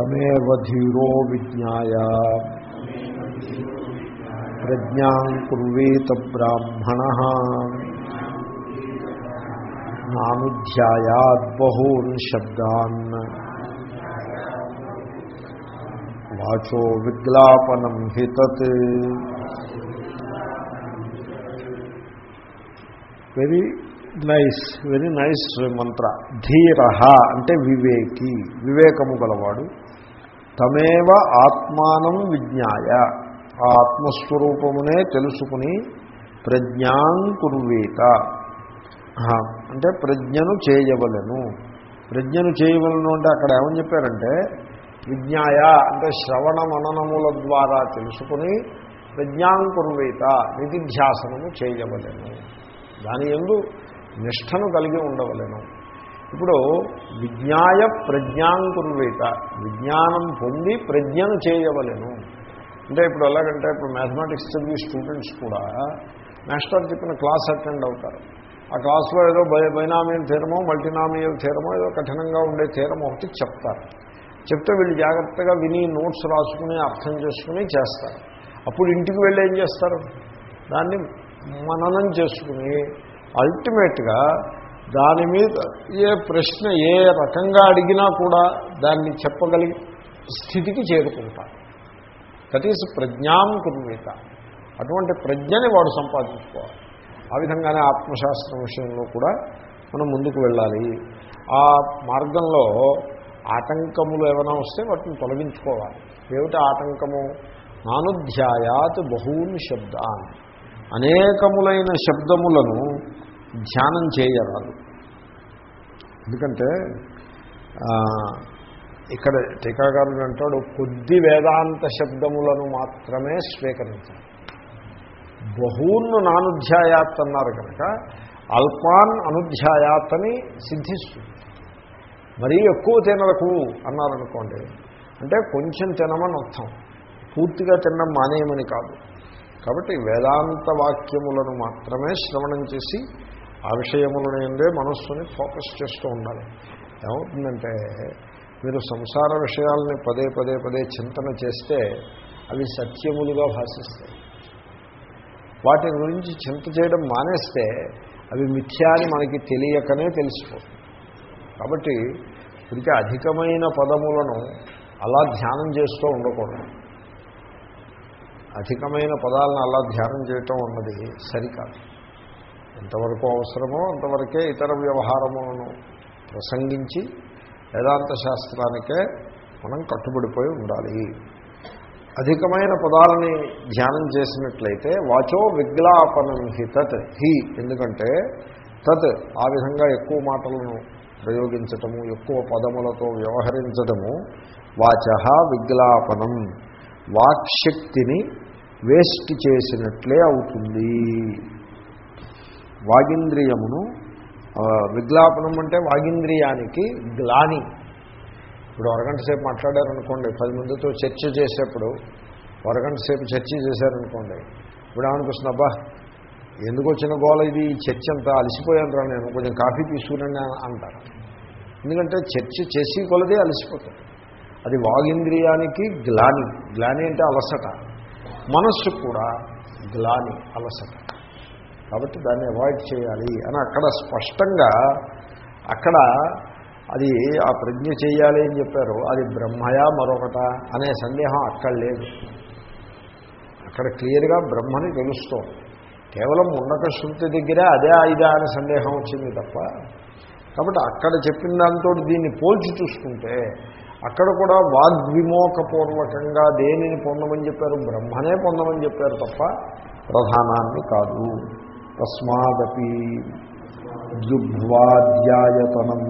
తమేవ ధీరో విజ్ఞాయ. ప్రజ్ఞా కుర్వీత బ్రాహ్మణ. నానుధ్యాయాద్ బహూన్ శబ్దాన్ వాచో విగ్లాపనం హితత్. Very nice very nice mantra. ధీర అంటే వివేకి వివేకము గలవాడు. తమేవ ఆత్మానం విజ్ఞాయ. ఆ ఆత్మస్వరూపమునే తెలుసుకుని ప్రజ్ఞాంకుర్వీత అంటే ప్రజ్ఞను చేయవలను. ప్రజ్ఞను చేయవలను అంటే అక్కడ ఏమని చెప్పారంటే విజ్ఞాయ అంటే శ్రవణ మననముల ద్వారా తెలుసుకుని ప్రజ్ఞాంకుర్వేత నిధిధ్యాసనము చేయవలను. దాని ఎందు నిష్టను కలిగి ఉండవలను. ఇప్పుడు విజ్ఞాయ ప్రజ్ఞాంకుర్వేత విజ్ఞానం పొంది ప్రజ్ఞను చేయవలను. అంటే ఇప్పుడు ఎలాగంటే ఇప్పుడు మ్యాథమెటిక్స్ చదివి స్టూడెంట్స్ కూడా మాస్టర్ చెప్పిన క్లాస్ అటెండ్ అవుతారు. ఆ క్లాస్లో ఏదో బై బైనామియల్ తీరమో మల్టీనామియల్ తీరమో ఏదో కఠినంగా ఉండే తీరం ఒకటి చెప్తారు. చెప్తే వీళ్ళు జాగ్రత్తగా విని నోట్స్ రాసుకుని అర్థం చేసుకుని చేస్తారు. అప్పుడు ఇంటికి వెళ్ళి ఏం చేస్తారు? దాన్ని మననం చేసుకుని అల్టిమేట్గా దాని మీద ఏ ప్రశ్న ఏ రకంగా అడిగినా కూడా దాన్ని చెప్పగలిగి స్థితికి చేరుకుంటారు దట్ ఈస్ ప్రజ్ఞాం కుర్మీత. అటువంటి ప్రజ్ఞని వాడు సంపాదించుకోవాలి. ఆ విధంగానే ఆత్మశాస్త్రం విషయంలో కూడా మనం ముందుకు వెళ్ళాలి. ఆ మార్గంలో ఆటంకములు ఏమైనా వస్తే వాటిని తొలగించుకోవాలి. ఏమిటి ఆటంకము? నానుధ్యాయాత్ బహూని శబ్దాన్. అనేకములైన శబ్దములను ధ్యానం చేయరాదు. ఎందుకంటే ఇక్కడ టీకాకారుడు అంటాడు కొద్ది వేదాంత శబ్దములను మాత్రమే స్వీకరించాలి. బహూన్ను నానుధ్యాయాత్ అన్నారు కనుక అల్పాన్ అనుధ్యాయాత్ అని సిద్ధిస్తుంది. మరీ ఎక్కువ తినరకు అన్నారనుకోండి అంటే కొంచెం తినమని అర్థం. పూర్తిగా తినడం మానేయమని కాదు. కాబట్టి వేదాంత వాక్యములను మాత్రమే శ్రవణం చేసి ఆ విషయములను ఏందే మనస్సుని ఫోకస్ చేస్తూ ఉండాలి. ఏమవుతుందంటే మీరు సంసార విషయాలని పదే పదే పదే చింతన చేస్తే అవి సత్యములుగా భాషిస్తాయి. వాటి గురించి చింత చేయడం మానేస్తే అవి మిథ్యా అని మనకి తెలియకనే తెలిసిపోతుంది కాబట్టి ఇంకా అధికమైన పదములను అలా ధ్యానం చేస్తూ ఉండకూడదు. అధికమైన పదాలను అలా ధ్యానం చేయటం అన్నది సరికాదు. ఎంతవరకు అవసరమో అంతవరకే ఇతర వ్యవహారములను ప్రసంగించి వేదాంత శాస్త్రానికే మనం కట్టుబడిపోయి ఉండాలి. అధికమైన పదాలని ధ్యానం చేసినట్లయితే వాచో విగ్లాపనం హి తత్ హి ఎందుకంటే తత్ ఆ విధంగా ఎక్కువ మాటలను ప్రయోగించటము ఎక్కువ పదములతో వ్యవహరించటము వాచ విగ్లాపనం వాక్శక్తిని వేస్ట్ చేసినట్లే అవుతుంది. వాగింద్రియమును విజ్ఞాపనం అంటే వాగింద్రియానికి గ్లాని. ఇప్పుడు అరగంట సేపు మాట్లాడారనుకోండి పది మందితో చర్చ చేసేప్పుడు అరగంట సేపు చర్చ చేశారనుకోండి ఇప్పుడు ఏమనిపిస్తుంది అబ్బా ఎందుకు వచ్చిన గోల ఇది? చర్చ అంతా అలసిపోయాను రా నేను? కొంచెం కాఫీ తీసుకురండి అంటారు. ఎందుకంటే చర్చ చేసి కొలదే అలసిపోతుంది అది వాగింద్రియానికి గ్లాని. గ్లాని అంటే అలసట. మనస్సు కూడా గ్లాని అలసట. కాబట్టి దాన్ని అవాయిడ్ చేయాలి అని అక్కడ స్పష్టంగా అక్కడ అది ఆ ప్రజ్ఞ చేయాలి అని చెప్పారు. అది బ్రహ్మయా మరొకట అనే సందేహం అక్కడ లేదు. అక్కడ క్లియర్గా బ్రహ్మని తెలుస్తోంది. కేవలం ఉన్నత శృతి దగ్గరే అదే ఇదా అనే సందేహం వచ్చింది తప్ప కాబట్టి అక్కడ చెప్పిన దాంతో దీన్ని పోల్చి చూసుకుంటే అక్కడ కూడా వాగ్విమోకపూర్వకంగా దేనిని పొందమని చెప్పారు? బ్రహ్మనే పొందమని చెప్పారు తప్ప ప్రధానాన్ని కాదు. తస్మాదపి జుభ్వాధ్యాయతనం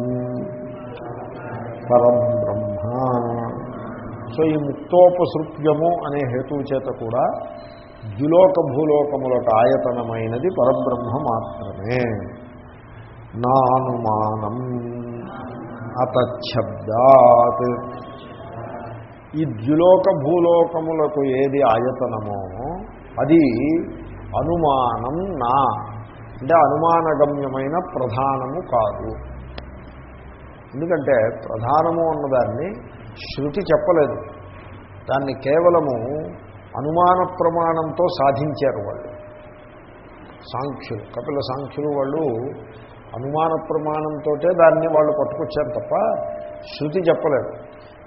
పరం బ్రహ్మ. సో ఈ ముక్తోపసృప్యము అనే హేతువు చేత కూడా ద్విలోక భూలోకములకు ఆయతనమైనది పరబ్రహ్మ మాత్రమే. నానుమానం అతశబ్దాత్ ఈ ద్విలోక భూలోకములకు ఏది ఆయతనమో అది అనుమానం నా. అంటే అనుమానగమ్యమైన ప్రధానము కాదు. ఎందుకంటే ప్రధానము అన్నదాన్ని శృతి చెప్పలేదు. దాన్ని కేవలము అనుమాన ప్రమాణంతో సాధించారు వాళ్ళు. సాంఖ్యులు కపిల సాంఖ్యులు వాళ్ళు అనుమాన ప్రమాణంతో దాన్ని వాళ్ళు పట్టుకొచ్చారు తప్ప శృతి చెప్పలేదు.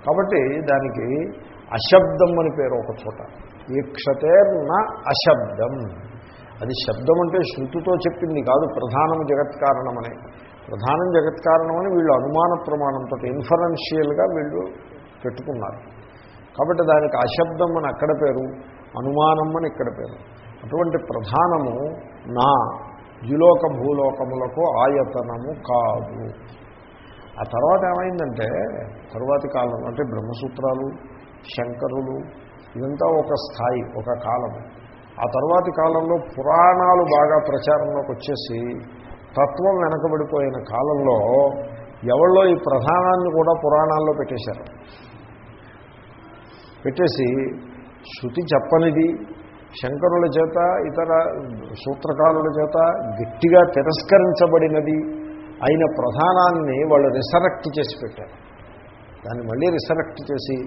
కాబట్టి దానికి అశబ్దం అని పేరు ఒక చోట. ఈక్షతే నా అశబ్దం. అది శబ్దం అంటే శృతితో చెప్పింది కాదు ప్రధానం జగత్ కారణమని. ప్రధానం జగత్ కారణమని వీళ్ళు అనుమాన ప్రమాణంతో ఇన్ఫరెన్షియల్గా వీళ్ళు పెట్టుకున్నారు. కాబట్టి దానికి అశబ్దం అని అక్కడ పేరు అనుమానం అని ఇక్కడ పేరు. అటువంటి ప్రధానము నా ద్యులోక భూలోకములకు ఆయతనము కాదు. ఆ తర్వాత ఏమైందంటే తరువాతి కాలం అంటే బ్రహ్మసూత్రాలు శంకరులు ఇదంతా ఒక స్థాయి ఒక కాలము. ఆ తర్వాతి కాలంలో పురాణాలు బాగా ప్రచారంలోకి వచ్చేసి తత్వం వెనకబడిపోయిన కాలంలో ఎవళ్ళో ఈ ప్రధానాన్ని కూడా పురాణాల్లో పెట్టేశారు. పెట్టేసి శృతి చెప్పనిది శంకరుల చేత ఇతర సూత్రకారుల చేత గట్టిగా తిరస్కరించబడినది అయిన ప్రధానాన్ని వాళ్ళు రిసరెక్ట్ చేసి పెట్టారు. దాన్ని మళ్ళీ రిసరెక్ట్ చేసి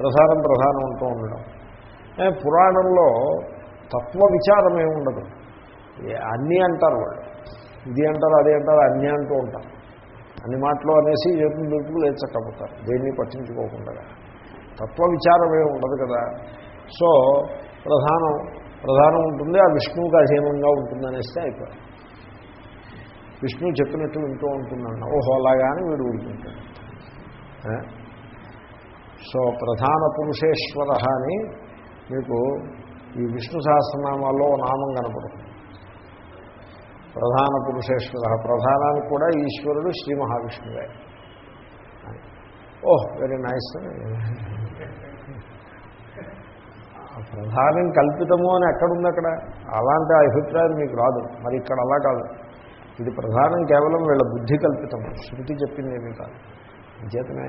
ప్రధానం ప్రధానం అంటూ ఉండడం. పురాణంలో తత్వ విచారం ఏముండదు ఉండదు. ఏ- అన్నీ అంటారు వాళ్ళు. ఇది అంటారు అది అంటారు అన్నీ అంటూ ఉంటారు. అన్ని మాటలు అనేసి ఏపీ దుడుపులు లేచకపోతారు. దేన్ని పట్టించుకోకుండా. తత్వ విచారం ఉండదు కదా. సో ప్రధానం ప్రధానం ఉంటుంది ఆ విష్ణువుకి అధీనంగా ఉంటుంది అనేస్తే అయిపోయింది. విష్ణువు చెప్పినట్టు వింటూ ఉంటుందన్న ఓహో అలాగాని వీడు ఊరుకుంటాడు. సో ప్రధాన పురుషేశ్వర అని మీకు ఈ విష్ణు సహస్రనామాల్లో నామం కనపడుతుంది. ప్రధాన పురుషేశ్వర ప్రధానానికి కూడా ఈశ్వరుడు శ్రీ మహావిష్ణువే. Oh very nice. ప్రధానం కల్పితము అని ఎక్కడుంది అక్కడ అలాంటి అభిప్రాయం మీకు రాదు. మరి ఇక్కడ అలా కాదు. ఇది ప్రధానం కేవలం వీళ్ళ బుద్ధి కల్పితము. శృతి చెప్పింది ఏమీ కాదు. చేతనే.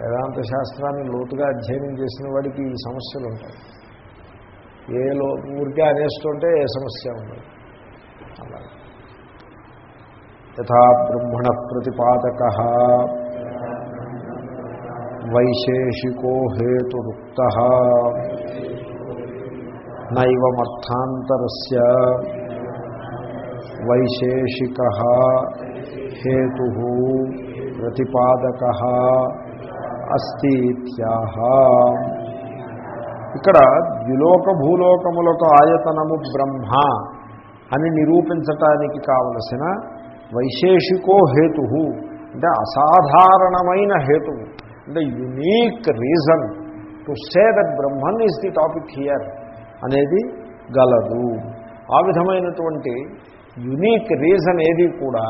వేదాంత శాస్త్రాన్ని లోతుగా అధ్యయనం చేసిన వాడికి ఈ సమస్యలు ఉంటాయి. ఏ లో ఊరికే అనేస్తుంటే ఏ సమస్య ఉండదు. అలా. యథా బ్రహ్మణ ప్రతిపాదక. వైశేషికో హేతురుక్త. నైవమర్థాంతరస్య. వైశేషిక హేతు ప్రతిపాదక. అస్తి ఇక్కడ ద్విలోక భూలోకములకు ఆయతనము బ్రహ్మ అని నిరూపించటానికి కావలసిన వైశేషికో హేతు అంటే అసాధారణమైన హేతువు. అంటే unique reason to say that Brahman is the topic here అనేది గలదు. ఆ విధమైనటువంటి యునీక్ రీజన్ ఏది కూడా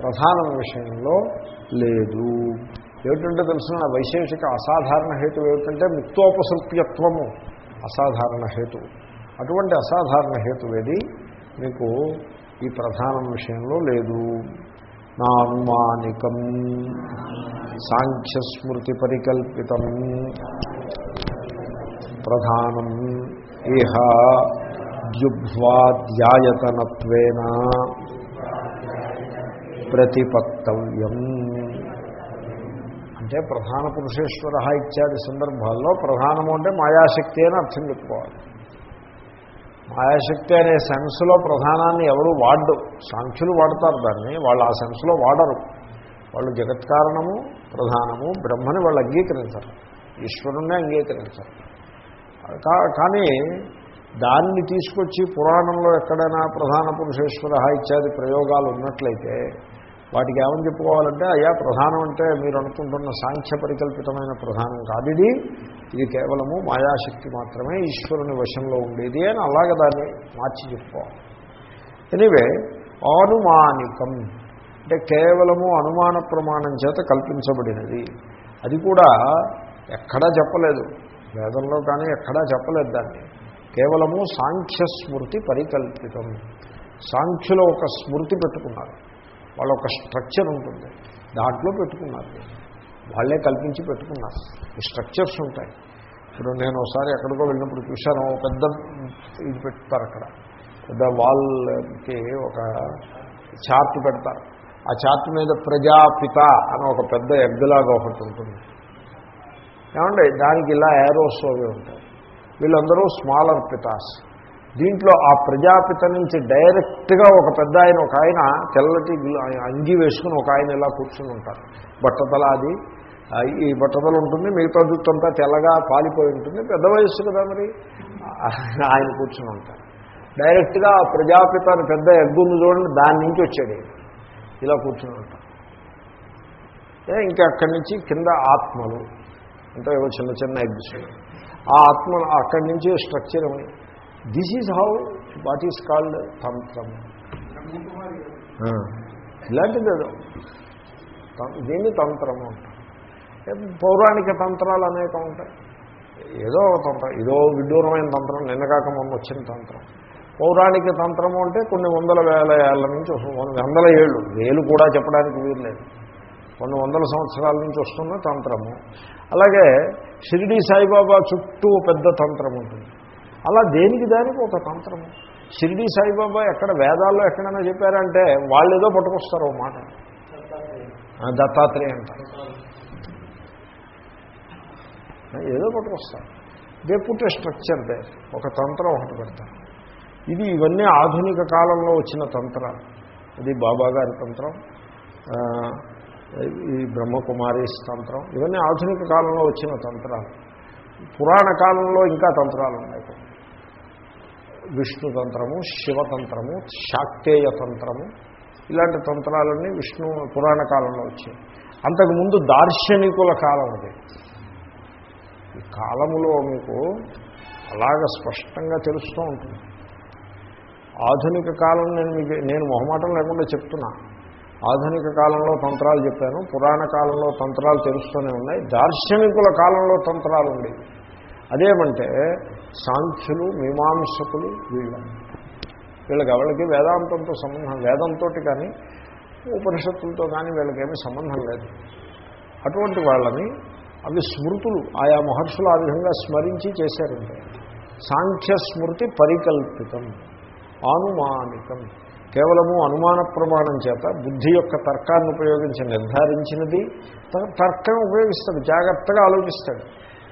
ప్రధాన విషయంలో లేదు. ఏమిటంటే తెలుసిన వైశేషిక అసాధారణ హేతు ఏమిటంటే ముక్తోపసృప్యత్వము అసాధారణ హేతు. అటువంటి అసాధారణ హేతువేది మీకు ఈ ప్రధానం విషయంలో లేదు. నా అనుమానికం సాంఖ్యస్మృతి పరికల్పితం ప్రధానం ఇహ ద్యుబ్వాధ్యాయతనత్వేన ప్రతిపత్తవ్యం. అంటే ప్రధాన పురుషేశ్వర ఇత్యాది సందర్భాల్లో ప్రధానము అంటే మాయాశక్తి అని అర్థం చెప్పుకోవాలి. మాయాశక్తి అనే సెన్స్లో ప్రధానాన్ని ఎవరు వాడు సాంఖ్యులు వాడతారు దాన్ని వాళ్ళు ఆ సెన్స్లో వాడరు. వాళ్ళు జగత్కారణము ప్రధానము బ్రహ్మని వాళ్ళు అంగీకరించరు. ఈశ్వరుణ్ణే అంగీకరించరు. కానీ దాన్ని తీసుకొచ్చి పురాణంలో ఎక్కడైనా ప్రధాన పురుషేశ్వర ఇత్యాది ప్రయోగాలు ఉన్నట్లయితే వాటికి ఏమని చెప్పుకోవాలంటే అయ్యా ప్రధానం అంటే మీరు అనుకుంటున్న సాంఖ్య పరికల్పితమైన ప్రధానం కాదు ఇది. ఇది కేవలము మాయాశక్తి మాత్రమే ఈశ్వరుని వశంలో ఉండేది అని అలాగే దాన్ని మార్చి చెప్పుకోవాలి. ఎనివే ఆనుమానికం అంటే కేవలము అనుమాన ప్రమాణం చేత కల్పించబడినది. అది కూడా ఎక్కడా చెప్పలేదు. వేదంలో కానీ ఎక్కడా చెప్పలేదు దాన్ని. కేవలము సాంఖ్య స్మృతి పరికల్పితం. సాంఖ్యులో ఒక స్మృతి పెట్టుకున్నారు. వాళ్ళ ఒక స్ట్రక్చర్ ఉంటుంది. దాంట్లో పెట్టుకున్నారు. వాళ్ళే కల్పించి పెట్టుకున్నారు. స్ట్రక్చర్స్ ఉంటాయి. ఇప్పుడు నేను ఒకసారి ఎక్కడికో వెళ్ళినప్పుడు చూశాను ఒక పెద్ద ఇది పెడతారు అక్కడ. పెద్ద వాల్కి ఒక చార్ట్ పెడతారు. ఆ చార్ట్ మీద ప్రజాపిత అని ఒక పెద్ద ఎగ్గులాగా ఒకటి ఉంటుంది. ఏమండి? దానికి ఇలా ఏరోస్ అవి ఉంటాయి. వీళ్ళందరూ స్మాలర్ పితాస్. దీంట్లో ఆ ప్రజాపిత నుంచి డైరెక్ట్గా ఒక పెద్ద ఆయన ఒక ఆయన తెల్లటి అంగి వేసుకుని ఒక ఆయన ఇలా కూర్చుని ఉంటారు. బట్టతల అది ఈ బట్టతల ఉంటుంది మిగతా జుట్టంతా తెల్లగా పాలిపోయి ఉంటుంది. పెద్ద వయస్సు కదా మరి. ఆయన కూర్చుని ఉంటారు. డైరెక్ట్గా ఆ ప్రజాపిత పెద్ద ఎగ్గును చూడండి దాని నుంచి వచ్చాడు ఇలా కూర్చుని ఉంటారు. ఏ, ఇంకా అక్కడి నుంచి కింద ఆత్మలు. అంటే ఏవో చిన్న చిన్న ఎగ్స్. ఆ ఆత్మ అక్కడి నుంచి స్ట్రక్చర్ ఏమి this is how what is called తంత్రం ఇలాంటిది. ఏదో దీన్ని తంత్రము పౌరాణిక తంత్రాలు అనేకం ఉంటాయి. ఏదో ఒక తంత్రం ఇదో విడ్డూరమైన తంత్రం నిన్న కాక మొన్న వచ్చిన తంత్రం. పౌరాణిక తంత్రము అంటే కొన్ని వందల వేల ఏళ్ళ నుంచి వస్తుంది కొన్ని వందల ఏళ్ళు వేలు కూడా చెప్పడానికి వీర్లేదు కొన్ని వందల సంవత్సరాల నుంచి వస్తున్న తంత్రము. అలాగే షిరిడి సాయిబాబా చుట్టూ పెద్ద తంత్రం ఉంటుంది. అలా దేనికి దానికి ఒక తంత్రము షిరిడి సాయిబాబా ఎక్కడ వేదాల్లో ఎక్కడైనా చెప్పారంటే వాళ్ళు ఏదో పట్టుకొస్తారు ఓ మాట. దత్తాత్రేయ అంటారు. ఏదో పట్టుకొస్తారు. దే పుట్టే స్ట్రక్చర్ దే ఒక తంత్రం ఒకటి పెడతారు. ఇది ఇవన్నీ ఆధునిక కాలంలో వచ్చిన తంత్రాలు. ఇది బాబా గారి తంత్రం ఈ బ్రహ్మకుమారి తంత్రం ఇవన్నీ ఆధునిక కాలంలో వచ్చిన తంత్రాలు. పురాణ కాలంలో ఇంకా తంత్రాలు ఉన్నాయి. విష్ణుతంత్రము విష్ణు తంత్రము శివతంత్రము శాక్తేయ తంత్రము ఇలాంటి తంత్రాలన్నీ విష్ణు పురాణ కాలంలో వచ్చాయి. అంతకుముందు దార్శనికుల కాలం అది. ఈ కాలములో మీకు అలాగ స్పష్టంగా తెలుస్తూ ఉంటుంది. ఆధునిక కాలం నేను మీకు నేను మొహమాటం లేకుండా చెప్తున్నా. ఆధునిక కాలంలో తంత్రాలు చెప్పాను పురాణ కాలంలో తంత్రాలు తెలుస్తూనే ఉన్నాయి. దార్శనికుల కాలంలో తంత్రాలు ఉండేవి. అదేమంటే సాంఖ్యులు మీమాంసకులు వీళ్ళ వీళ్ళకి ఎవరికి వేదాంతంతో సంబంధం వేదంతో కానీ ఉపనిషత్తులతో కానీ వీళ్ళకేమీ సంబంధం లేదు. అటువంటి వాళ్ళని అవి స్మృతులు ఆయా మహర్షులు ఆ విధంగా స్మరించి చేశారంటే సాంఖ్య స్మృతి పరికల్పితం ఆనుమానికం కేవలము అనుమాన ప్రమాణం చేత బుద్ధి యొక్క తర్కాన్ని ఉపయోగించి నిర్ధారించినది తర్కం ఉపయోగిస్తాడు జాగ్రత్తగా ఆలోచిస్తాడు.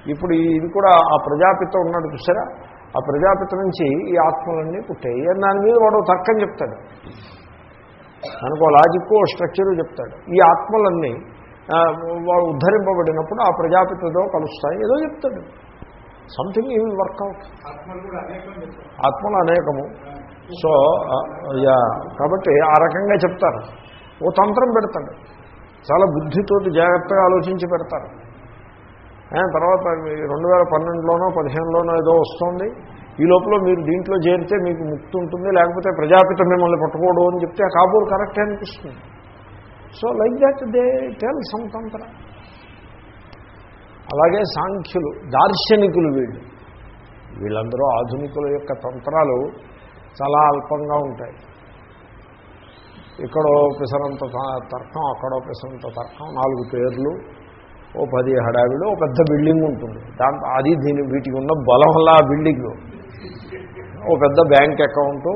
ఇప్పుడు ఇది కూడా ఆ ప్రజాపిత ఉన్నాడు చూసారా? ఆ ప్రజాపిత నుంచి ఈ ఆత్మలన్నీ పుట్టాయి. అని దాని మీద వాడు తర్కం చెప్తాడు. మనకు లాజిక్ స్ట్రక్చరు చెప్తాడు. ఈ ఆత్మలన్నీ వాడు ఉద్ధరింపబడినప్పుడు ఆ ప్రజాపితతో కలుస్తాయి. ఏదో చెప్తాడు. సంథింగ్ ఈ విల్ వర్కౌట్ ఆత్మలు అనేకము. సో యా కాబట్టి ఆ రకంగా చెప్తారు. ఓ తంత్రం పెడతాడు. చాలా బుద్ధితోటి జాగ్రత్తగా ఆలోచించి పెడతారు. తర్వాత రెండు వేల పన్నెండులోనో పదిహేనులోనో ఏదో వస్తుంది. ఈ లోపల మీరు దీంట్లో చేరితే మీకు ముక్తి ఉంటుంది లేకపోతే ప్రజాపిత మిమ్మల్ని పట్టుకోడు అని చెప్తే ఆ కాబూరు కరెక్టే అనిపిస్తుంది. So like that they tell సంతంత్ర అలాగే సాంఖ్యులు దార్శనికులు వీళ్ళు. వీళ్ళందరూ ఆధునికుల యొక్క తంత్రాలు చాలా అల్పంగా ఉంటాయి. ఇక్కడో పిసరంత త- తర్కం అక్కడో పిసరంత తర్కం నాలుగు పేర్లు. ఓ పది హడావిలో ఓ పెద్ద బిల్డింగ్ ఉంటుంది. దాంట్లో అది దీని వీటికి ఉన్న బలం వల్ల ఆ బిల్డింగ్ ఓ పెద్ద బ్యాంక్ అకౌంటు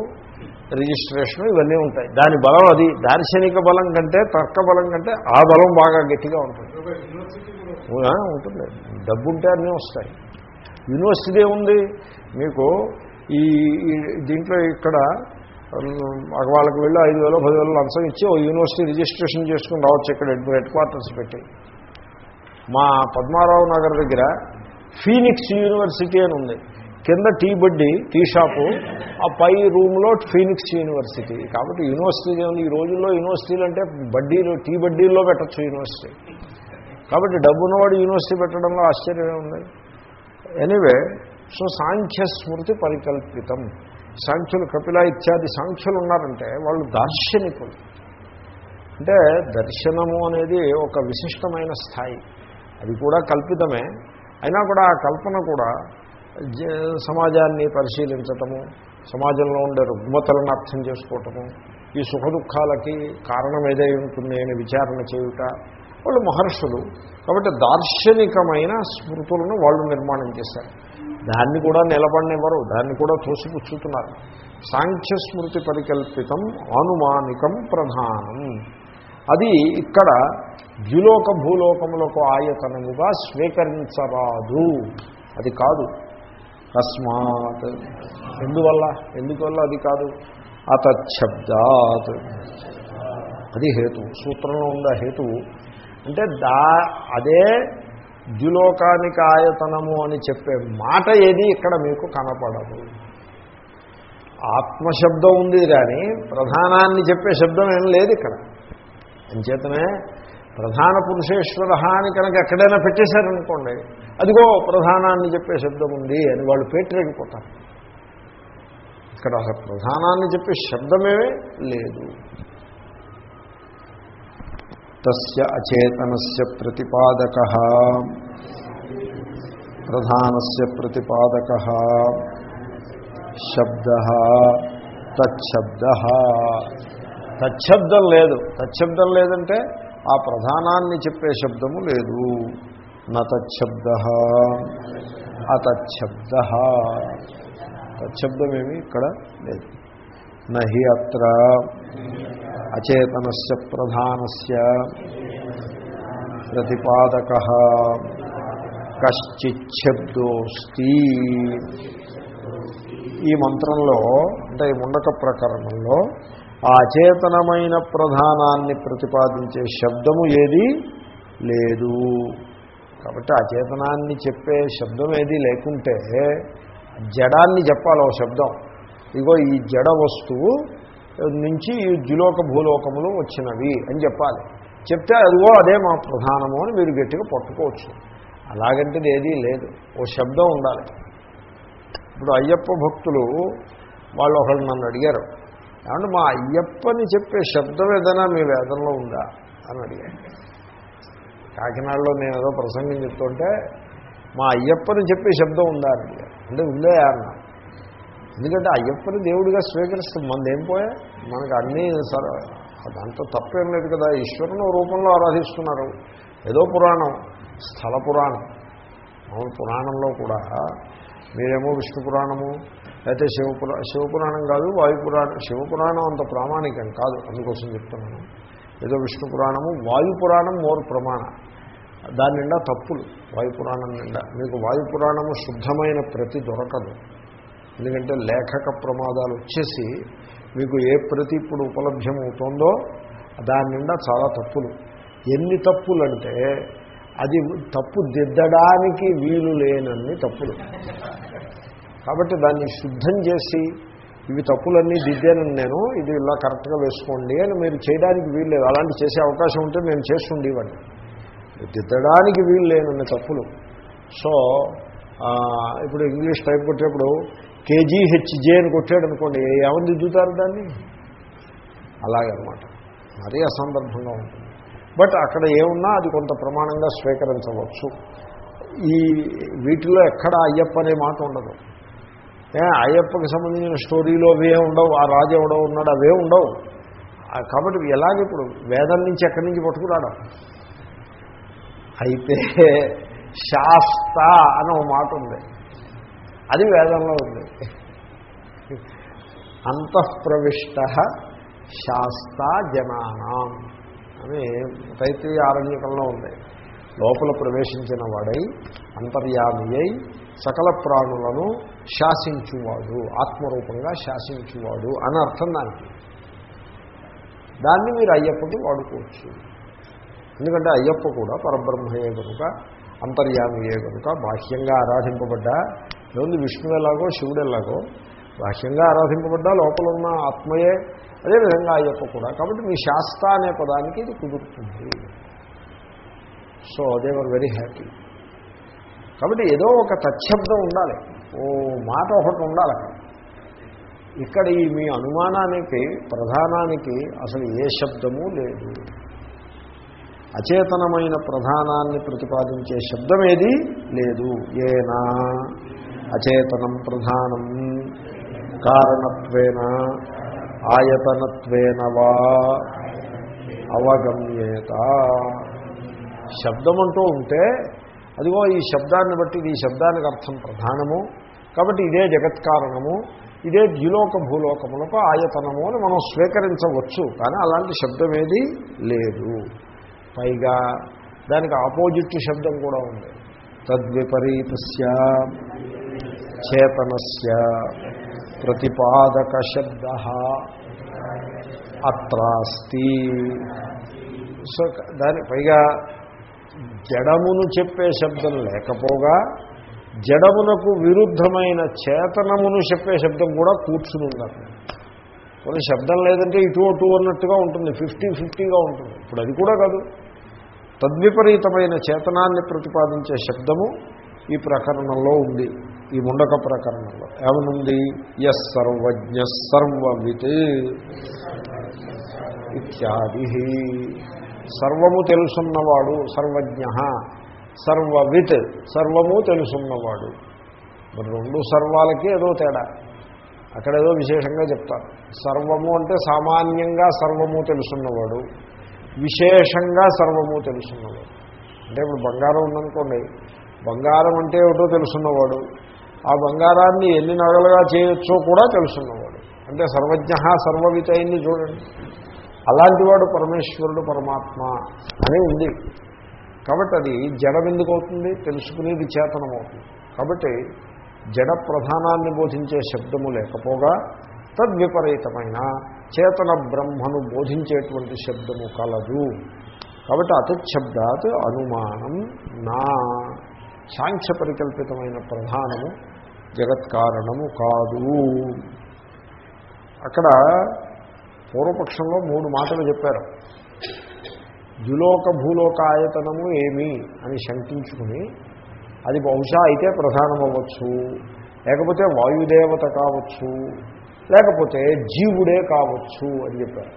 రిజిస్ట్రేషన్ ఇవన్నీ ఉంటాయి. దాని బలం అది. దార్శనిక బలం కంటే తర్క బలం కంటే ఆ బలం బాగా గట్టిగా ఉంటుంది. ఉంటుంది. డబ్బుంటే అన్నీ వస్తాయి. యూనివర్సిటీ ఉంది మీకు ఈ దీంట్లో ఇక్కడ వాళ్ళకి వెళ్ళి ఐదు వేలు పదివేలు లంచం ఇచ్చి ఓ యూనివర్సిటీ రిజిస్ట్రేషన్ చేసుకుని రావచ్చు. ఇక్కడ హెడ్ క్వార్టర్స్ పెట్టి. మా పద్మారావు నగర్ దగ్గర ఫీనిక్స్ యూనివర్సిటీ అని ఉంది. కింద టీ బడ్డీ టీ షాపు ఆ పై రూమ్లో ఫీనిక్స్ యూనివర్సిటీ. కాబట్టి యూనివర్సిటీ ఏముంది? ఈ రోజుల్లో యూనివర్సిటీలు అంటే బడ్డీలు టీ బడ్డీల్లో పెట్టచ్చు యూనివర్సిటీ. కాబట్టి డబ్బున్నవాడు యూనివర్సిటీ పెట్టడంలో ఆశ్చర్యమే ఉంది. ఎనీవే సో సాంఖ్య స్మృతి పరికల్పితం. సాంఖ్యులు కపిల ఇత్యాది సాంఖ్యులు ఉన్నారంటే వాళ్ళు దార్శనికులు. అంటే దర్శనము అనేది ఒక విశిష్టమైన స్థాయి. అది కూడా కల్పితమే. అయినా కూడా ఆ కల్పన కూడా జ- సమాజాన్ని పరిశీలించటము సమాజంలో ఉండే రుగ్మతలను అర్థం చేసుకోవటము ఈ సుఖ దుఃఖాలకి కారణం ఏదై ఉంటుంది అని విచారణ చేయుట వాళ్ళు మహర్షులు. కాబట్టి దార్శనికమైన స్మృతులను వాళ్ళు నిర్మాణం చేశారు. దాన్ని కూడా నిలబడినివ్వరు దాన్ని కూడా తోసిపుచ్చుతున్నారు. సాంఖ్య స్మృతి పరికల్పితం అనుమానికం ప్రధానం. అది ఇక్కడ ద్యులోక భూలోకములకు ఆయతనముగా స్వీకరించరాదు. అది కాదు. తస్మాత్. ఎందువల్ల? ఎందువల్ల అది కాదు? అతశబ్దాత్ అది హేతు. సూత్రంలో ఉన్న హేతు హేతువు? అంటే దా అదే ద్యులోకానికి ఆయతనము అని చెప్పే మాట ఏది ఇక్కడ మీకు కనపడదు. ఆత్మశబ్దం ఉంది కానీ ప్రధానాన్ని చెప్పే శబ్దం ఏం లేదు ఇక్కడ. అంచేతనే ప్రధాన పురుషేశ్వర అని కనుక ఎక్కడైనా పెట్టేశారనుకోండి అదిగో ప్రధానాన్ని చెప్పే శబ్దం ఉంది అని వాళ్ళు పేటరేగిపోతారు. ఇక్కడ అసలు ప్రధానాన్ని చెప్పే శబ్దమే లేదు. తస్య అచేతనస్య ప్రతిపాదక. ప్రధానస్య ప్రతిపాదక. శబ్ద తచ్చబ్ద తచ్చబ్దం లేదు. తచ్చబ్దం లేదంటే ఆ ప్రధానాన్ని చెప్పే శబ్దము లేదు. నతశబ్ద అతశబ్ద తచ్చబ్దమేమి ఇక్కడ లేదు. నహి అత్ర. అచేతనస్య ప్రధానస్ ప్రతిపాదక. కశ్చిచ్ఛబ్దోస్తి. ఈ మంత్రంలో అంటే ఈ ముండక ప్రకరణంలో ఆ అచేతనమైన ప్రధానాన్ని ప్రతిపాదించే శబ్దము ఏది లేదు. కాబట్టి అచేతనాన్ని చెప్పే శబ్దం ఏది లేకుంటే జడాన్ని చెప్పాలి ఓ శబ్దం. ఇగో ఈ జడ వస్తువు నుంచి ఈ జులోక భూలోకములు వచ్చినవి అని చెప్పాలి. చెప్తే అదిగో అదే మా ప్రధానము అని మీరు గట్టిగా పట్టుకోవచ్చు. అలాగంటే ఏదీ లేదు. ఓ శబ్దం ఉండాలి. ఇప్పుడు అయ్యప్ప భక్తులు వాళ్ళు ఒకళ్ళు నన్ను అడిగారు. ఏమంటే మా అయ్యప్పని చెప్పే శబ్దం ఏదైనా మీ వేదంలో ఉందా? అని అడిగారు కాకినాడలో నేను ఏదో ప్రసంగం చెప్తుంటే మా అయ్యప్పని చెప్పే శబ్దం ఉందా? అని అడిగారు అంటే ఉందే అన్న. ఎందుకంటే అయ్యప్పని దేవుడిగా స్వీకరిస్తాం. మనది ఏం పోయా? మనకు అన్నీ సరే దాంతో తప్పేం లేదు కదా. ఈశ్వరుని రూపంలో ఆరాధిస్తున్నారు. ఏదో పురాణం స్థల పురాణం. మామూలు పురాణంలో కూడా మీరేమో విష్ణు పురాణము అయితే శివపురా శివపురాణం కాదు వాయుపురాణం శివపురాణం అంత ప్రామాణికం కాదు అందుకోసం చెప్తున్నాను. ఏదో విష్ణు పురాణము వాయుపురాణం మోర్ ప్రమాణ. దాని నిండా తప్పులు వాయుపురాణం నిండా. మీకు వాయుపురాణము శుద్ధమైన ప్రతి దొరకదు. ఎందుకంటే లేఖక ప్రమాదాలు వచ్చేసి మీకు ఏ ప్రతి ఇప్పుడు ఉపలభ్యమవుతుందో దాని నిండా చాలా తప్పులు. ఎన్ని తప్పులంటే అది తప్పు దిద్దడానికి వీలు లేనన్ని తప్పులు. కాబట్టి దాన్ని శుద్ధం చేసి ఇవి తప్పులన్నీ దిద్దానని నేను ఇది ఇలా కరెక్ట్గా వేసుకోండి అని మీరు చేయడానికి వీలు లేదు. అలాంటి చేసే అవకాశం ఉంటే మేము చేస్తుండేవాడిని దిద్దడానికి వీలు లేనన్ని తప్పులు. సో ఇప్పుడు ఇంగ్లీష్ టైప్ కొట్టేప్పుడు కేజీహెచ్జే అని కొట్టాడు అనుకోండి ఏమని దిద్దుతారు దాన్ని? అలాగనమాట. మరీ అసందర్భంగా ఉంటుంది. బట్ అక్కడ ఏమున్నా అది కొంత ప్రమాణంగా స్వీకరించవచ్చు. ఈ వీటిలో ఎక్కడ అయ్యప్ప అనే మాట ఉండదు. అయ్యప్పకి సంబంధించిన స్టోరీలో అవే ఉండవు ఆ రాజు ఎవడో ఉన్నాడు అవే ఉండవు. కాబట్టి ఎలాగ ఇప్పుడు వేదం నుంచి ఎక్కడి నుంచి పట్టుకురావడం అయితే శాస్త అని ఒక మాట ఉంది. అది వేదంలో ఉంది. అంతఃప్రవిష్ట శాస్త జనానాం అని తైత్రీయ ఆరణ్యకంలో ఉంది. లోపల ప్రవేశించిన వాడై అంతర్యామి అయి సకల ప్రాణులను శాసించువాడు ఆత్మరూపంగా శాసించువాడు అని అర్థం దానికి. దాన్ని మీరు అయ్యప్పకి వాడుకోవచ్చు. ఎందుకంటే అయ్యప్ప కూడా పరబ్రహ్మయే కనుక అంతర్యామియే కనుక బాహ్యంగా ఆరాధింపబడ్డా ఏముంది విష్ణువు ఎలాగో శివుడు ఎలాగో బాహ్యంగా ఆరాధింపబడ్డా లోపల ఉన్న ఆత్మయే అదేవిధంగా అయ్యప్ప కూడా. కాబట్టి మీ శాస్త అనే పదానికి ఇది కుదురుతుంది. సో దేవర్ వెరీ హ్యాపీ కాబట్టి ఏదో ఒక తచ్చబ్దం ఉండాలి. ఓ మాట ఒకటి ఉండాలి అక్కడ. ఇక్కడ ఈ మీ అనుమానానికి ప్రధానానికి అసలు ఏ శబ్దము లేదు. అచేతనమైన ప్రధానాన్ని ప్రతిపాదించే శబ్దం ఏది లేదు. ఏనా? అచేతనం ప్రధానం. కారణత్వేన ఆయతనత్వేన వా? అవగమ్యేత. శబ్దం అంటూ ఉంటే అదిగో ఈ శబ్దాన్ని బట్టి ఈ శబ్దానికి అర్థం ప్రధానము. కాబట్టి ఇదే జగత్కారణము ఇదే ద్యులోక భూలోకములకు ఆయతనము అని మనం స్వీకరించవచ్చు. కానీ అలాంటి శబ్దం ఏది లేదు. పైగా దానికి ఆపోజిట్ శబ్దం కూడా ఉంది. తద్విపరీతస్య చేతనస్య ప్రతిపాదక శబ్ద అత్రాస్తి. సో దాని పైగా జడమును చెప్పే శబ్దం లేకపోగా జడమునకు విరుద్ధమైన చేతనమును చెప్పే శబ్దం కూడా కూర్చుని ఉండాలి. కొన్ని శబ్దం లేదంటే ఇటు అటు అన్నట్టుగా ఉంటుంది. ఫిఫ్టీ ఫిఫ్టీగా ఉంటుంది. ఇప్పుడు అది కూడా కాదు. తద్విపరీతమైన చేతనాన్ని ప్రతిపాదించే శబ్దము ఈ ప్రకరణంలో ఉంది. ఈ ముండక ప్రకరణంలో. ఏమనుంది? ఎస్ సర్వజ్ఞ సర్వవిత్ ఇత్యాది. సర్వము తెలుసున్నవాడు సర్వజ్ఞ సర్వవిత్ సర్వము తెలుసున్నవాడు. మరి రెండు సర్వాలకి ఏదో తేడా. అక్కడ ఏదో విశేషంగా చెప్తారు. సర్వము అంటే సామాన్యంగా సర్వము తెలుసున్నవాడు. విశేషంగా సర్వము తెలుసున్నవాడు. అంటే ఇప్పుడు బంగారం ఉందనుకోండి బంగారం అంటే ఏమిటో తెలుసున్నవాడు. ఆ బంగారాన్ని ఎన్ని నగలుగా చేయొచ్చో కూడా తెలుసున్నవాడు. అంటే సర్వజ్ఞ సర్వవిత అయింది చూడండి. అలాంటి వాడు పరమేశ్వరుడు పరమాత్మ అని ఉంది. కాబట్టి అది జడం ఎందుకు అవుతుంది తెలుసుకునేది చేతనం అవుతుంది కాబట్టి జడ ప్రధానాన్ని బోధించే శబ్దము లేకపోగా తద్విపరీతమైన చేతన బ్రహ్మను బోధించేటువంటి శబ్దము కలదు. కాబట్టి అతిశబ్దాత్ అనుమానం నా సాంఖ్య పరికల్పితమైన ప్రధానము జగత్కారణము కాదు. అక్కడ పూర్వపక్షంలో మూడు మాటలు చెప్పారు. ద్యులోక భూలోక ఆయతనము ఏమి అని శంకించుకుని అది బహుశా అయితే ప్రధానమవ్వచ్చు లేకపోతే వాయుదేవత కావచ్చు లేకపోతే జీవుడే కావచ్చు అని చెప్పారు.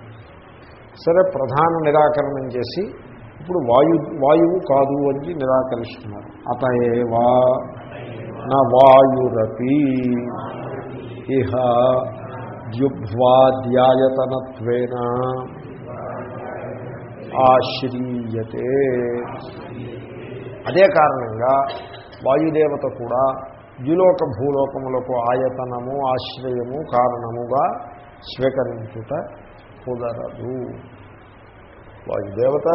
సరే ప్రధాన నిరాకరణం చేసి ఇప్పుడు వాయు వాయువు కాదు అని నిరాకరిస్తున్నారు. అతయేవా నా వాయురపి ఇహ ద్యుభ్వాద్యాయతనత్వేన ఆశ్రీయతే. అదే కారణంగా వాయుదేవత కూడా ద్యులోక భూలోకములకు ఆయతనము ఆశ్రయము కారణముగా స్వీకరించుట కుదరదు. వాయుదేవత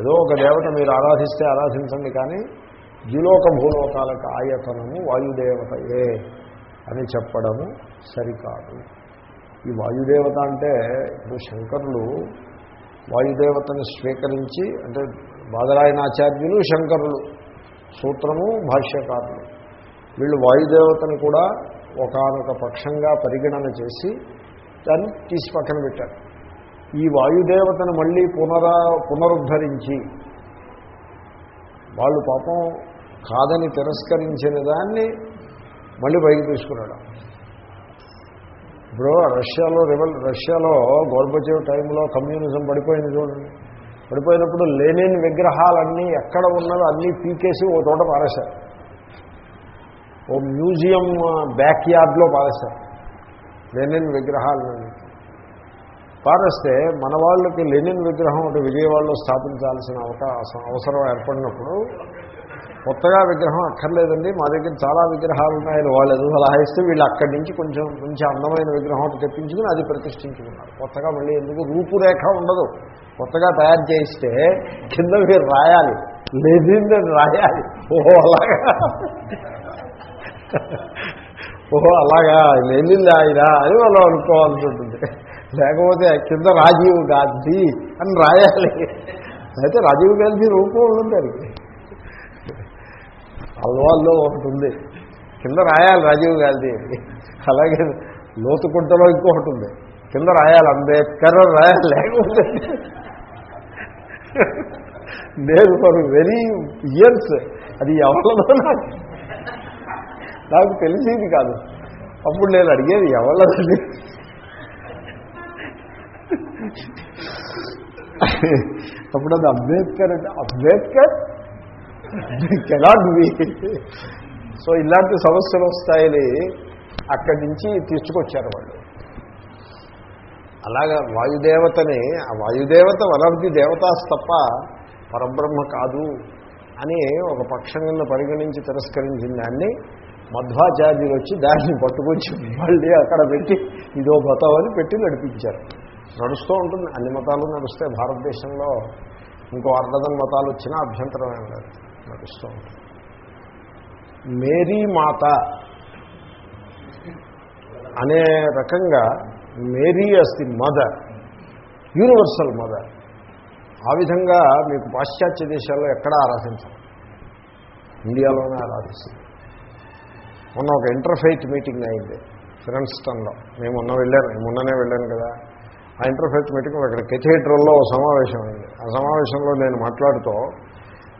ఏదో ఒక దేవత మీరు ఆరాధిస్తే ఆరాధించండి కానీ ద్యులోక భూలోకాలకు ఆయతనము వాయుదేవతయే అని చెప్పడము సరికాదు. ఈ వాయుదేవత అంటే ఇప్పుడు శంకరులు వాయుదేవతని స్వీకరించి అంటే బాదరాయణాచార్యులు శంకరులు సూత్రము భాష్యకారులు. వీళ్ళు వాయుదేవతను కూడా ఒకనొక పక్షంగా పరిగణన చేసి దాన్ని తీసి పక్కన పెట్టారు. ఈ వాయుదేవతను మళ్ళీ పునరా పునరుద్ధరించి వాళ్ళు పాపం కాదని తిరస్కరించిన దాన్ని మళ్ళీ పైకి తీసుకురావడం. ఇప్పుడు రష్యాలో రివల్ రష్యాలో గోర్బచేవ్ టైంలో కమ్యూనిజం పడిపోయింది చూడండి. పడిపోయినప్పుడు లేనిన్ విగ్రహాలన్నీ ఎక్కడ ఉన్నదో అన్నీ పీకేసి ఓ తోట పారేశారు. ఓ మ్యూజియం బ్యాక్ యార్డ్లో పారేశారు. లెనిన్ విగ్రహాలను. పారేస్తే మన వాళ్ళకి లెనిన్ విగ్రహం ఒకటి విజయవాడలో స్థాపించాల్సిన అవకాశం అవసరం ఏర్పడినప్పుడు కొత్తగా విగ్రహం అక్కర్లేదండి. మా దగ్గర చాలా విగ్రహాలు ఉన్నాయని వాళ్ళు సలహా ఇస్తే వీళ్ళు అక్కడి నుంచి కొంచెం కొంచెం అందమైన విగ్రహం తెప్పించుకుని అది ప్రతిష్ఠించుకున్నారు. కొత్తగా మళ్ళీ ఎందుకు? రూపురేఖ ఉండదు. కొత్తగా తయారు చేయిస్తే కింద మీరు రాయాలి. లేదని రాయాలి. ఓహో అలాగా. ఓహో అలాగా. లెనిన్ ఆయన అని వాళ్ళు అనుకోవాల్సి ఉంటుంది. లేకపోతే కింద రాజీవ్ గాంధీ అని రాయాలి. అయితే రాజీవ్ గాంధీ రూపం ఉండదు దానికి అల్వాల్లో ఒకటి ఉంది. కింద రాయాలి రాజీవ్ గాంధీ. అలాగే లోతుకుంటలో ఇంకొకటి ఉంది. కింద రాయాలి అంబేద్కర్ రాయాలి లేకపోతే నేను ఫర్ వెరీ ఇయర్స్ అది ఎవరిదో నాకు నాకు తెలిసేది కాదు. అప్పుడు నేను అడిగేది ఎవరిది అప్పుడు అది అంబేద్కర్ అంటే అంబేద్కర్? కెనాట్ బి సో ఇలాంటి సమస్యలు వస్తాయని అక్కడి నుంచి తీసుకొచ్చారు వాళ్ళు. అలాగా వాయుదేవతని ఆ వాయుదేవత వన్ ఆఫ్ ది దేవతాస్ తప్ప పరబ్రహ్మ కాదు అని ఒక పక్షం కింద పరిగణించి తిరస్కరించిన దాన్ని మధ్వాచార్యులు వచ్చి దాన్ని పట్టుకొచ్చి మళ్ళీ అక్కడ పెట్టి ఇదో మతం అని పెట్టి నడిపించారు. నడుస్తూ ఉంటుంది. అన్ని మతాలు నడుస్తాయి. భారతదేశంలో ఇంకో అర్ధదం మతాలు వచ్చినా అభ్యంతరం ఏం లేదు. నడుస్తూ ఉంటుంది. మేరీ మాత అనే రకంగా Mary as the mother universal mother ఆ విధంగా మీకు పాశ్చాత్య దేశాల్లో ఎక్కడా ఆరాధించరు. ఇండియాలోనే ఆరాధిస్తుంది మొన్న ఒక ఇంటర్ఫైట్ మీటింగ్ అయింది ఫ్రెన్స్టన్లో మేము మొన్న వెళ్ళాను. మొన్ననే వెళ్ళాను కదా. ఆ ఇంటర్ఫైట్ మీటింగ్ అక్కడ కెథీడ్రల్లో ఒక సమావేశం అయింది. ఆ సమావేశంలో నేను మాట్లాడుతూ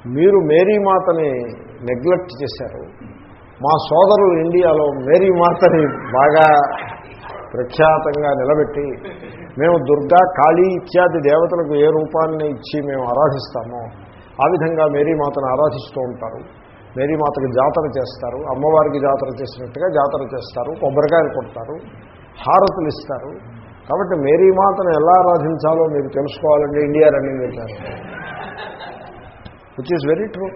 మీరు మేరీ మాతని నెగ్లెక్ట్ చేశారు. మా సోదరులు ఇండియాలో మేరీ మాతని బాగా ప్రఖ్యాతంగా నిలబెట్టి మేము దుర్గా కాళీ ఇత్యాది దేవతలకు ఏ రూపాన్ని ఇచ్చి మేము ఆరాధిస్తామో ఆ విధంగా మేరీ మాతను ఆరాధిస్తూ ఉంటారు. మేరీమాతకి జాతర చేస్తారు. అమ్మవారికి జాతర చేసినట్టుగా జాతర చేస్తారు. కొబ్బరికాయలు కొడతారు. హారతులు ఇస్తారు. కాబట్టి మేరీ మాతను ఎలా ఆరాధించాలో మీరు తెలుసుకోవాలంటే ఇండియా రన్నింగ్ వెళ్ళారు విచ్ ఈజ్ వెరీ ట్రూ.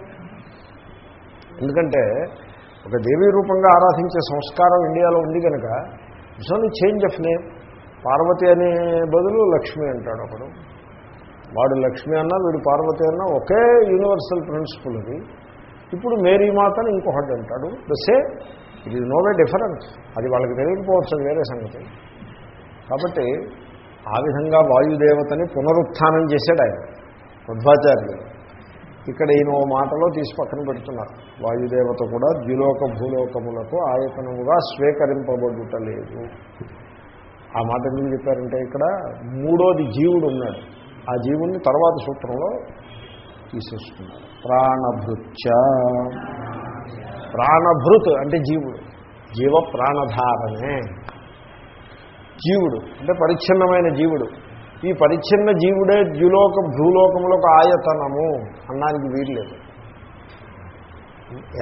ఎందుకంటే ఒక దేవీ రూపంగా ఆరాధించే సంస్కారం ఇండియాలో ఉంది కనుక it's only change of name. Parvati అనే బదులు లక్ష్మి అంటాడు ఒకడు. వాడు లక్ష్మి అన్నా వీడు పార్వతి అన్నా ఒకే యూనివర్సల్ ప్రిన్సిపల్ అది ఇప్పుడు మేరీ మాతని ఇంకొకటి అంటాడు. The same it is no way difference అది వాళ్ళకి తెలియకపోవచ్చు వేరే సంగతి. కాబట్టి ఆ విధంగా వాయుదేవతని పునరుత్నం చేశాడు ఆయన మధ్వాచార్యులు ఇక్కడ ఈయన ఓ మాటలో తీసి పక్కన పెడుతున్నారు. వాయుదేవత కూడా ద్విలోక భూలోకములకు ఆయతనముగా స్వీకరింపబడుటలేదు. ఆ మాట ఎందుకు చెప్పారంటే ఇక్కడ మూడోది జీవుడు ఉన్నాడు. ఆ జీవుణ్ణి తర్వాత సూత్రంలో తీసేస్తున్నారు. ప్రాణభృత్య. ప్రాణభృత్ అంటే జీవుడు. జీవ ప్రాణధారణే. జీవుడు అంటే పరిచ్ఛిన్నమైన జీవుడు. ఈ పరిచ్ఛిన్న జీవుడే ద్యులోక భూలోకములకు ఆయతనము అన్నానికి వీల్లేదు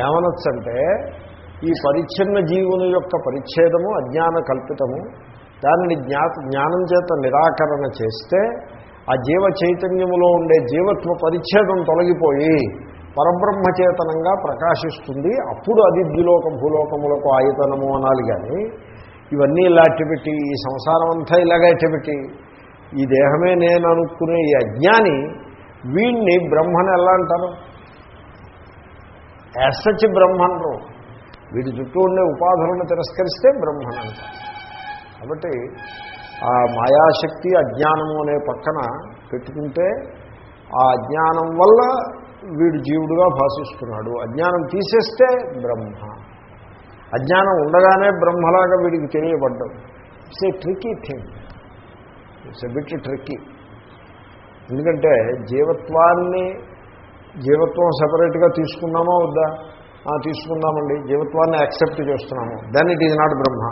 ఏమనొచ్చంటే ఈ పరిచ్ఛిన్న జీవుని యొక్క పరిచ్ఛేదము అజ్ఞాన కల్పితము దానిని జ్ఞా జ్ఞానం చేత నిరాకరణ చేస్తే ఆ జీవ చైతన్యములో ఉండే జీవత్వ పరిచ్ఛేదం తొలగిపోయి పరబ్రహ్మచేతనంగా ప్రకాశిస్తుంది. అప్పుడు అది ద్విలోక భూలోకములకు ఆయతనము అనాలి కానీ ఇవన్నీ ఇలా అట్టబెట్టి ఈ సంసారం అంతా ఇలాగ అట్టబెట్టి ఈ దేహమే నేను అనుకునే ఈ అజ్ఞాని వీణ్ణి బ్రహ్మని ఎలా అంటారు? ఎస్సచి బ్రహ్మనరు. వీటి చుట్టూ ఉండే ఉపాధులను తిరస్కరిస్తే బ్రహ్మను అంటారు. కాబట్టి ఆ మాయాశక్తి అజ్ఞానము అనే పక్కన పెట్టుకుంటే ఆ అజ్ఞానం వల్ల వీడు జీవుడుగా భాషిస్తున్నాడు. అజ్ఞానం తీసేస్తే బ్రహ్మ. అజ్ఞానం ఉండగానే బ్రహ్మలాగా వీడికి తెలియబడ్డం. It's a tricky thing it's a bit tricky ఎందుకంటే జీవత్వాన్ని జీవత్వం సపరేట్గా తీసుకున్నామా వద్దా? తీసుకుందామండి. జీవత్వాన్ని యాక్సెప్ట్ చేస్తున్నాము. Then it is not Brahma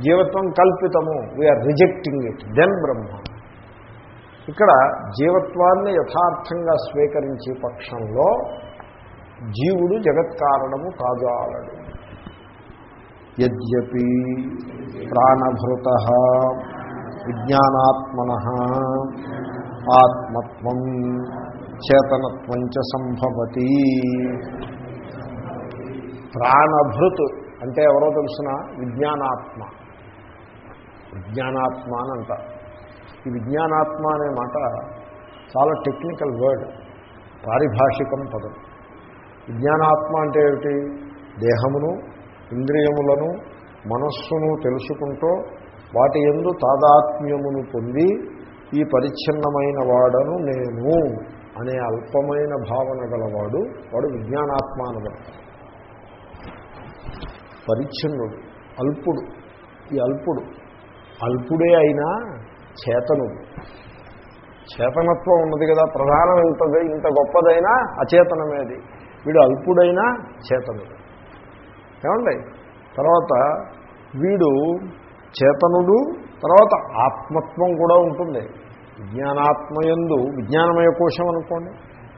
జీవత్వం కల్పితము. We are rejecting it then Brahma ఇక్కడ జీవత్వాన్ని యథార్థంగా స్వీకరించే పక్షంలో జీవుడు జగత్కారణము కాజాలడు. యద్యపి ప్రాణభృత విజ్ఞానాత్మన. ఆత్మత్వం చేతనత్వం చ సంభవతి. ప్రాణభృత్ అంటే ఎవరో తెలుసిన? విజ్ఞానాత్మ. విజ్ఞానాత్మ అని అంట. ఈ విజ్ఞానాత్మ అనే మాట చాలా టెక్నికల్ వర్డ్ పారిభాషికం పదం. విజ్ఞానాత్మ అంటే ఏమిటి? దేహమును ఇంద్రియములను మనస్సును తెలుసుకుంటూ వాటి ఎందు తాదాత్మ్యమును పొంది ఈ పరిచ్ఛిన్నమైన వాడను నేను అనే అల్పమైన భావన గలవాడు వాడు విజ్ఞానాత్మ అనబడతాడు పరిచ్ఛిన్నుడు అల్పుడు ఈ అల్పుడు. అల్పుడే అయినా చేతనుడు. చేతనత్వం ఉన్నది కదా ప్రధానం ఇంత ఇంత గొప్పదైనా అచేతనమేది వీడు అల్పుడైనా చేతనుడు. ఏమండి? తర్వాత వీడు చేతనుడు తర్వాత ఆత్మత్వం కూడా ఉంటుంది. విజ్ఞానాత్మయందు విజ్ఞానమయ కోశం అనుకోండి.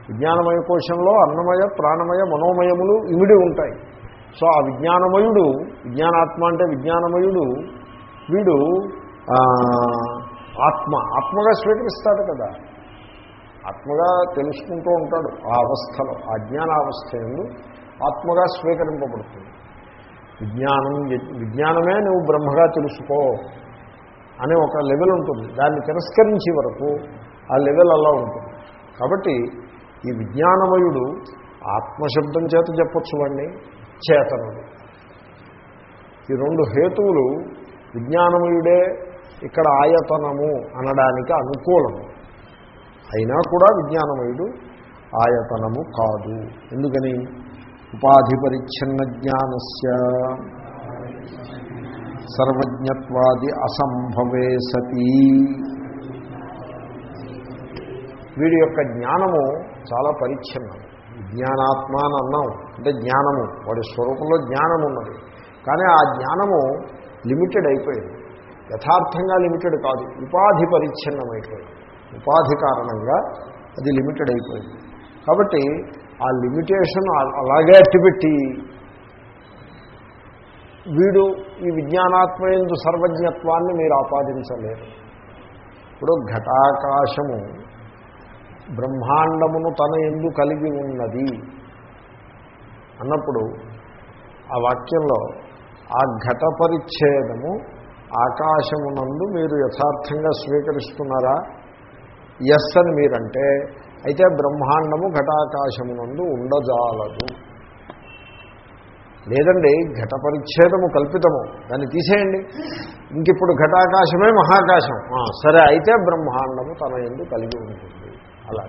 విజ్ఞానమయ కోశంలో అన్నమయ ప్రాణమయ మనోమయములు ఇమిడి ఉంటాయి. సో ఆ విజ్ఞానమయుడు విజ్ఞానాత్మ అంటే విజ్ఞానమయుడు వీడు ఆత్మ. ఆత్మగా స్వీకరిస్తాడు కదా. ఆత్మగా తెలుసుకుంటూ ఉంటాడు ఆ అవస్థలో. ఆ జ్ఞానావస్థ ఎందు ఆత్మగా స్వీకరింపబడుతుంది. విజ్ఞానం విజ్ఞానమే నువ్వు బ్రహ్మగా తెలుసుకో అనే ఒక లెవెల్ ఉంటుంది. దాన్ని తిరస్కరించే వరకు ఆ లెవెల్ అలా ఉంటుంది. కాబట్టి ఈ విజ్ఞానమయుడు ఆత్మశబ్దం చేత చెప్పచ్చు వాడిని చేతనుడు. ఈ రెండు హేతువులు విజ్ఞానమయుడే ఇక్కడ ఆయతనము అనడానికి అనుకూలము అయినా కూడా విజ్ఞానమయుడు ఆయతనము కాదు. ఎందుకని? ఉపాధి పరిచ్ఛిన్న జ్ఞానస్య సర్వజ్ఞత్వాది అసంభవే సతీ. వీడి యొక్క జ్ఞానము చాలా పరిచ్ఛిన్నం. జ్ఞానాత్మ అని అన్నాం. అంటే జ్ఞానము. వాడి స్వరూపంలో జ్ఞానం ఉన్నది కానీ ఆ జ్ఞానము లిమిటెడ్ అయిపోయింది. యథార్థంగా లిమిటెడ్ కాదు. ఉపాధి పరిచ్ఛిన్నమైపోయింది. ఉపాధి కారణంగా అది లిమిటెడ్ అయిపోయింది. కాబట్టి ఆ లిమిటేషన్ అలాగే అట్టిపెట్టి వీడు ఈ విజ్ఞానాత్మయందు సర్వజ్ఞత్వాన్ని మీరు ఆపాదించలేరు. ఇప్పుడు ఘటాకాశము బ్రహ్మాండమును తన ఎందు కలిగి ఉన్నది అన్నప్పుడు ఆ వాక్యంలో ఆ ఘట పరిచ్ఛేదము ఆకాశమునందు మీరు యథార్థంగా స్వీకరిస్తున్నారా? ఎస్ అని మీరంటే అయితే బ్రహ్మాండము ఘటాకాశమునందు ఉండజాలదు. లేదండి ఘట పరిచ్ఛేదము కల్పితము. దాన్ని తీసేయండి. ఇంకిప్పుడు ఘటాకాశమే మహాకాశం. సరే అయితే బ్రహ్మాండము తన ఎందు కలిగి ఉంటుంది. అలా.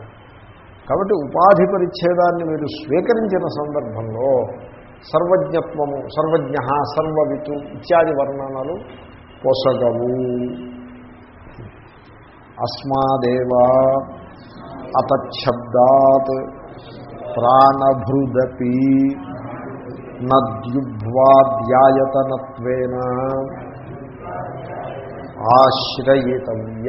కాబట్టి ఉపాధి పరిచ్ఛేదాన్ని మీరు స్వీకరించిన సందర్భంలో సర్వజ్ఞత్వము సర్వజ్ఞ సర్వవితు ఇత్యాది వర్ణనలు పొసగవు. అస్మాదేవా అతబ్దాత్ ప్రాణభృదపి నద్యుభ్వాద్యాయతనత్వేన ఆశ్రయితవ్య.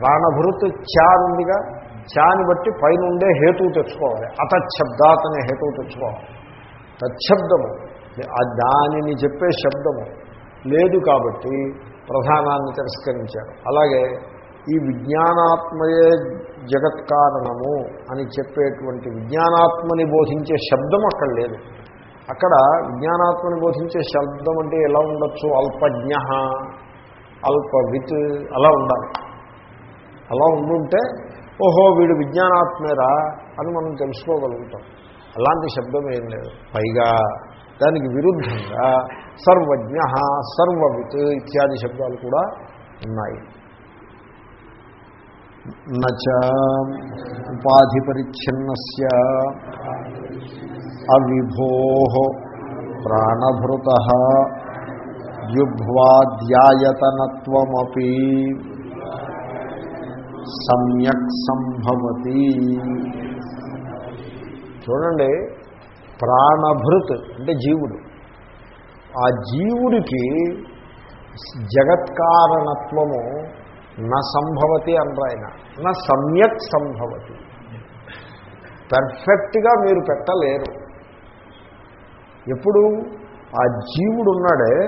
ప్రాణభృత్ చా ఉందిగా చాని బట్టి పైనుండే హేతువు తెచ్చుకోవాలి. అతశబ్దాత్ అనే హేతువు తెచ్చుకోవాలి. తచ్చబ్దము ఆ దానిని చెప్పే శబ్దము లేదు కాబట్టి ప్రధానాన్ని తిరస్కరించారు. అలాగే ఈ విజ్ఞానాత్మయే జగత్ కారణము అని చెప్పేటువంటి విజ్ఞానాత్మని బోధించే శబ్దం అక్కడ లేదు. అక్కడ విజ్ఞానాత్మని బోధించే శబ్దం అంటే ఎలా ఉండొచ్చు? అల్పజ్ఞ అల్పవిత్ అలా ఉండాలి. అలా ఉండుంటే ఓహో వీడు విజ్ఞానాత్మేరా అని మనం తెలుసుకోగలుగుతాం. అలాంటి శబ్దం ఏం లేదు. పైగా దానికి విరుద్ధంగా సర్వజ్ఞ సర్వవిత్ ఇత్యాది శబ్దాలు కూడా ఉన్నాయి. నచ ఉపాధి పరిచ్ఛిన్నస్య అవిభో ప్రాణభృత యుభ్వాధ్యాయతనత్వమపి సమ్యక్ సంభవతి. చూడండి ప్రాణభృత్ అంటే జీవుడు. ఆ జీవుడికి జగత్కారణత్వము నా సంభవతి అనరు నా సమ్యక్ సంభవతి. పెర్ఫెక్ట్గా మీరు పెట్టలేరు. ఎప్పుడు? ఆ జీవుడు ఉన్నాడే.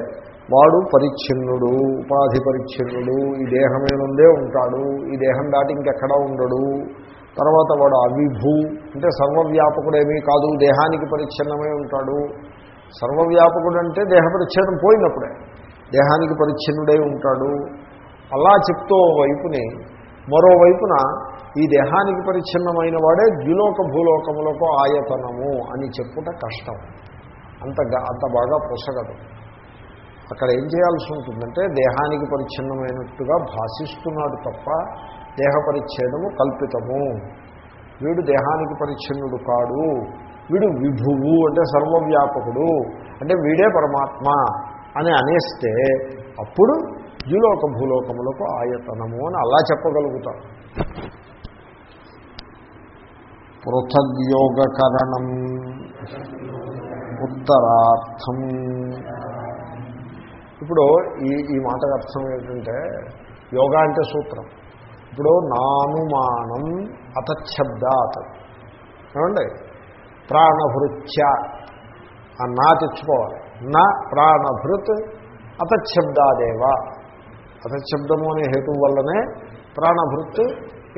వాడు పరిచ్ఛిన్నుడు ఉపాధి పరిచ్ఛిన్నుడు ఈ దేహమేనుందే ఉంటాడు ఈ దేహం దాటి ఇంకెక్కడా ఉండడు. తర్వాత వాడు అవిభూ. అంటే సర్వవ్యాపకుడేమీ కాదు దేహానికి పరిచ్ఛిన్నమే ఉంటాడు. సర్వవ్యాపకుడు అంటే దేహ పరిచ్ఛేదం పోయినప్పుడే. దేహానికి పరిచ్ఛిన్నుడై ఉంటాడు. అలా చెప్తూ వైపుని మరోవైపున ఈ దేహానికి పరిచ్ఛిన్నమైన వాడే ద్విలోక భూలోకములకు ఆయతనము అని చెప్పుట కష్టం. అంత అంత బాగా పొసగదు. అక్కడ ఏం చేయాల్సి ఉంటుందంటే దేహానికి పరిచ్ఛిన్నమైనట్టుగా భాషిస్తున్నాడు తప్ప దేహ పరిచ్ఛేదము కల్పితము. వీడు దేహానికి పరిచ్ఛిన్నుడు కాడు. వీడు విభువు అంటే సర్వవ్యాపకుడు. అంటే వీడే పరమాత్మ అని అనేస్తే అప్పుడు ద్యులోక భూలోకములకు ఆయతనము అని అలా చెప్పగలుగుతాం పృథగ్యోగకరణం ఉత్తరార్థం. ఇప్పుడు ఈ ఈ మాటకు అర్థం ఏంటంటే యోగా అంటే సూత్రం. ఇప్పుడు నానుమానం అతశబ్దాత్ ఏమండి? ప్రాణభృత్య. ఆ నా తెచ్చుకోవాలి. నా ప్రాణభృత్ అతశబ్దాదేవ అసశబ్దము అనే హేతు వల్లనే ప్రాణభృత్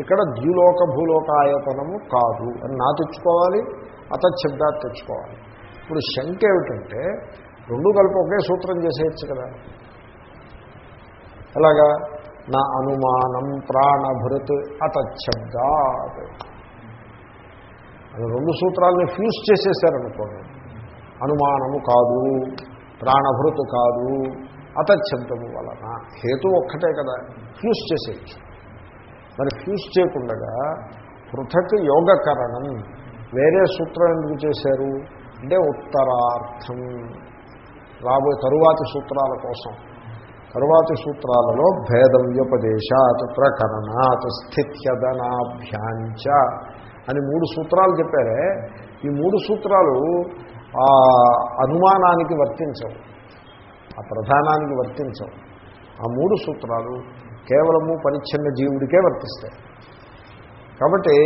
ఇక్కడ ద్యులోక భూలోకాయతనము కాదు అని నా తెచ్చుకోవాలి అతశబ్దా తెచ్చుకోవాలి. ఇప్పుడు శంక ఏమిటంటే రెండు కలిపి ఒకే సూత్రం చేసేయచ్చు కదా. ఎలాగా? నా అనుమానం ప్రాణభృత్ అతశబ్దాత్. అది రెండు సూత్రాలని ఫ్యూజ్ చేసేసారనుకోండి. అనుమానము కాదు ప్రాణభృత్ కాదు అతశబ్దము వలన హేతు ఒక్కటే కదా ఫ్యూజ్ చేసేయచ్చు. మరి ఫ్యూజ్ చేయకుండా పృథక్ యోగకరణం వేరే సూత్రం ఎందుకు చేశారు? అంటే ఉత్తరార్థం. రాబోయే తరువాతి సూత్రాల కోసం. తరువాతి సూత్రాలలో భేదం వ్యపదేశాత్ ప్రకరణాత్ స్థిత్యదనాభ్యాంచ అని మూడు సూత్రాలు చెప్పారే. ఈ మూడు సూత్రాలు ఆ అనుమానానికి వర్తించవు. ఆ ప్రధానానికి వర్తించవు. ఆ మూడు సూత్రాలు కేవలము పరిచ్ఛిన్న జీవుడికే వర్తిస్తాయి. కాబట్టి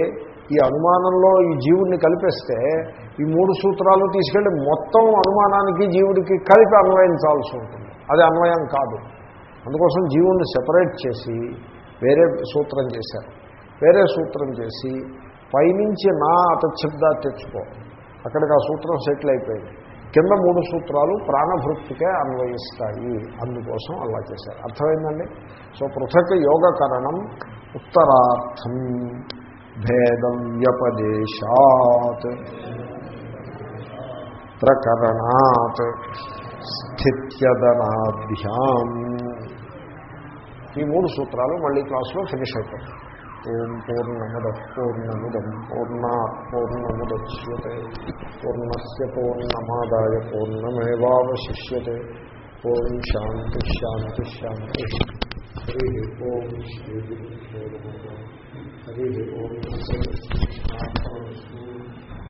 ఈ అనుమానంలో ఈ జీవుడిని కలిపేస్తే ఈ మూడు సూత్రాలు తీసుకెళ్ళి మొత్తం అనుమానానికి జీవుడికి కలిపి అన్వయించాల్సి ఉంటుంది. అది అన్వయం కాదు. అందుకోసం జీవుణ్ణి సెపరేట్ చేసి వేరే సూత్రం చేశారు. వేరే సూత్రం చేసి పైనుంచి నా అతశబ్దా తెచ్చుకో. అక్కడికి ఆ సూత్రం సెటిల్ అయిపోయింది. కింద మూడు సూత్రాలు ప్రాణభృత్తికే అన్వయిస్తాయి. అందుకోసం అలా చేశారు. అర్థమైందండి? సో పృథక్ యోగకరణం ఉత్తరార్థం. భేదం వ్యపదేశాత్. ప్రకరణాత్. స్థిత్యదనాభ్యాం. ఈ మూడు సూత్రాలు మళ్ళీ క్లాసులో ఫినిష్ అయిపోతాయి. ఓం పూర్ణముద పూర్ణముదం పూర్ణా పూర్ణముద్యతే పూర్ణస్ పూర్ణమాదాయ పూర్ణమేవాశిష్యే ఓం శాంతి శాంతి శాంతి హరి ఓం శ్రీ హరి ఓం